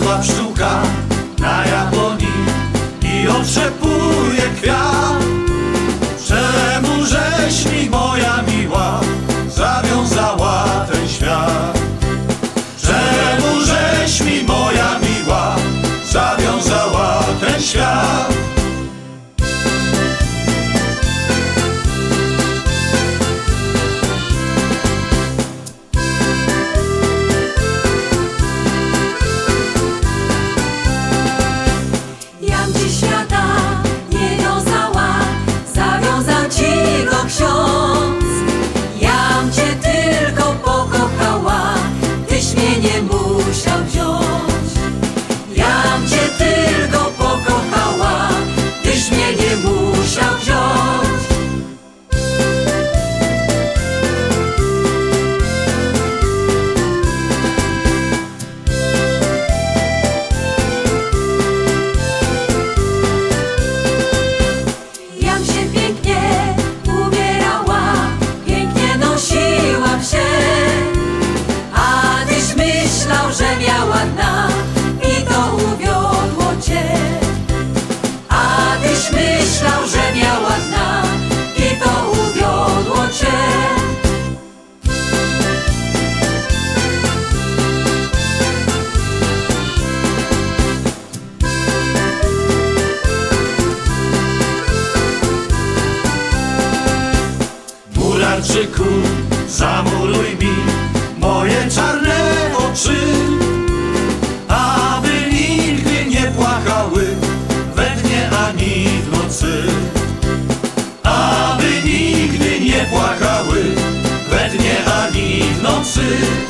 Siadła pszczółka na jabłoni i otrzepuje kwiat. 小酒 muru zamuruj mi moje czarne oczy, aby nigdy nie płakały we dnie ani w nocy. Aby nigdy nie płakały we dnie ani w nocy.